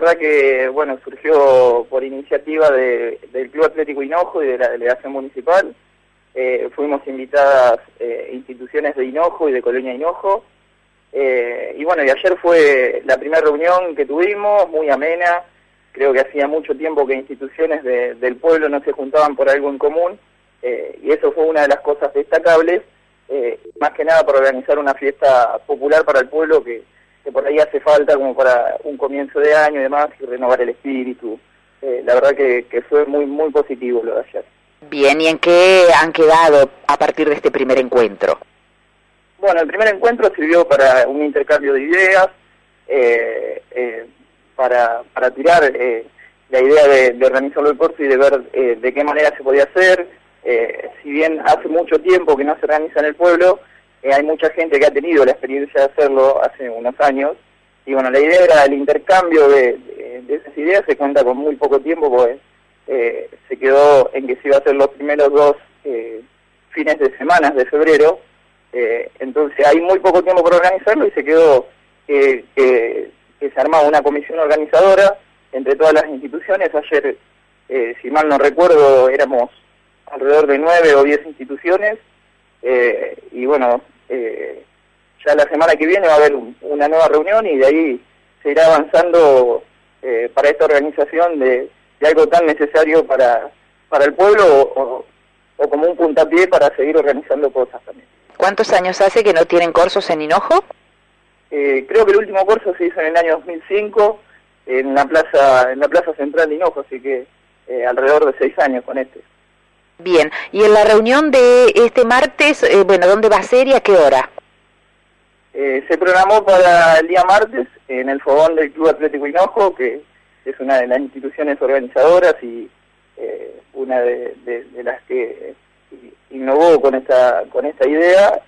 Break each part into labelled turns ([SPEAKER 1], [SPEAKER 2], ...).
[SPEAKER 1] verdad que, bueno, surgió por iniciativa del Club Atlético Hinojo y de la delegación municipal. Eh, fuimos invitadas eh, instituciones de Hinojo y de Colonia Hinojo. Eh, y bueno, y ayer fue la primera reunión que tuvimos, muy amena. Creo que hacía mucho tiempo que instituciones del pueblo no se juntaban por algo en común. y eso fue una de las cosas destacables, más que nada para organizar una fiesta popular para el pueblo que que por ahí hace falta como para un comienzo de año y demás, y renovar el espíritu. Eh, la verdad que, fue muy, muy positivo lo de ayer.
[SPEAKER 2] Bien, ¿y en qué han quedado a partir de este primer encuentro?
[SPEAKER 1] Bueno, el primer encuentro sirvió para un intercambio de ideas, eh, eh, para, para tirar la idea de, organizarlo el curso y de ver de qué manera se podía hacer. si bien hace mucho tiempo que no se organiza en el pueblo, eh, hay mucha gente que ha tenido la experiencia de hacerlo hace unos años. Y bueno, la idea era el intercambio de, esas ideas, se cuenta con muy poco tiempo, eh, se quedó en que se iba a hacer los primeros dos eh, fines de semana de febrero. entonces hay muy poco tiempo para organizarlo y se quedó que, se armaba una comisión organizadora entre todas las instituciones. Ayer, si mal no recuerdo, éramos alrededor de nueve o diez instituciones y bueno, ya la semana que viene va a haber una nueva reunión y de ahí se irá avanzando eh, para esta organización de, algo tan necesario para, para el pueblo o, como un puntapié para seguir organizando cosas también.
[SPEAKER 2] ¿Cuántos años hace que no tienen cursos en Hinojo?
[SPEAKER 1] creo que el último curso se hizo en el año 2005 en la plaza en la plaza central de Hinojo, así que alrededor de seis años con este.
[SPEAKER 2] Bien, y en la reunión de este martes, eh, bueno, ¿dónde va a ser y a qué hora?
[SPEAKER 1] Eh, se programó para el día martes en el fogón del Club Atlético Hinojo, que es una de las instituciones organizadoras y eh, una de, las que innovó con esta con esta idea.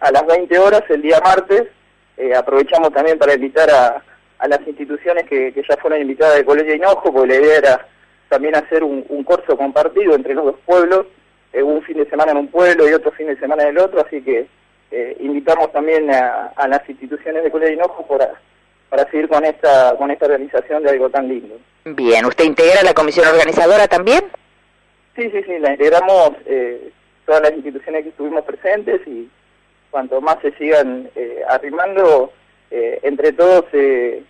[SPEAKER 1] a las 20 horas, el día martes, aprovechamos también para invitar a, a las instituciones que, que, ya fueron invitadas del Colegio Hinojo, porque la idea era también hacer un, un curso compartido entre los dos pueblos, eh, un fin de semana en un pueblo y otro fin de semana en el otro, así que eh, invitamos también a, las instituciones de Colegio Hinojo para, para seguir con esta, con esta realización de algo tan lindo.
[SPEAKER 2] Bien, ¿usted integra la comisión organizadora también?
[SPEAKER 1] Sí, sí, sí, la integramos eh, todas las instituciones que estuvimos presentes y cuanto más se sigan arrimando, entre todos se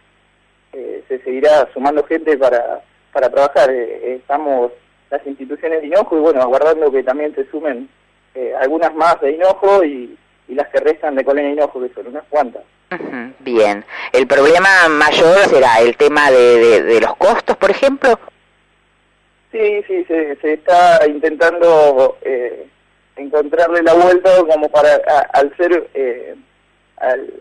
[SPEAKER 1] seguirá sumando gente para para trabajar. Eh, eh, estamos las instituciones de Hinojo y bueno, aguardando que también se sumen eh, algunas más de Hinojo y, las que restan de Colonia Hinojo, que son unas cuantas.
[SPEAKER 2] Bien. ¿El problema mayor será el tema de, de, los costos, por ejemplo?
[SPEAKER 1] Sí, sí, se, se está intentando encontrarle la vuelta como para, al ser, al,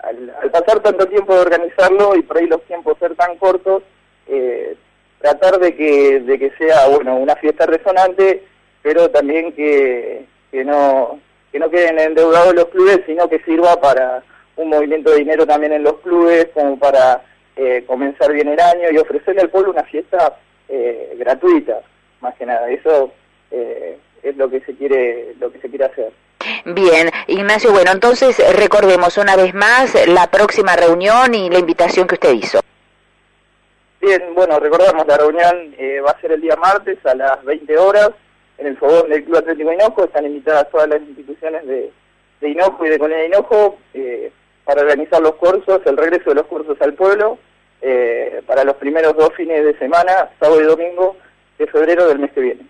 [SPEAKER 1] al, pasar tanto tiempo de organizarlo y por ahí los tiempos ser tan cortos, eh, tratar de que, de que sea bueno una fiesta resonante, pero también que, que no que no queden endeudados los clubes, sino que sirva para un movimiento de dinero también en los clubes, como para eh, comenzar bien el año y ofrecerle al pueblo una fiesta eh, gratuita, más que nada. Eso eh, es lo que se quiere lo que se quiere hacer.
[SPEAKER 2] Bien, Ignacio, bueno, entonces recordemos una vez más la próxima reunión y la invitación que usted hizo.
[SPEAKER 1] Bien, bueno, recordamos, la reunión eh, va a ser el día martes a las 20 horas en el fogón del Club Atlético Hinojo. Están invitadas todas las instituciones de, de Hinojo y de Colonia Hinojo eh, para organizar los cursos, el regreso de los cursos al pueblo, eh, para los primeros dos fines de semana, sábado y domingo de febrero del mes que viene.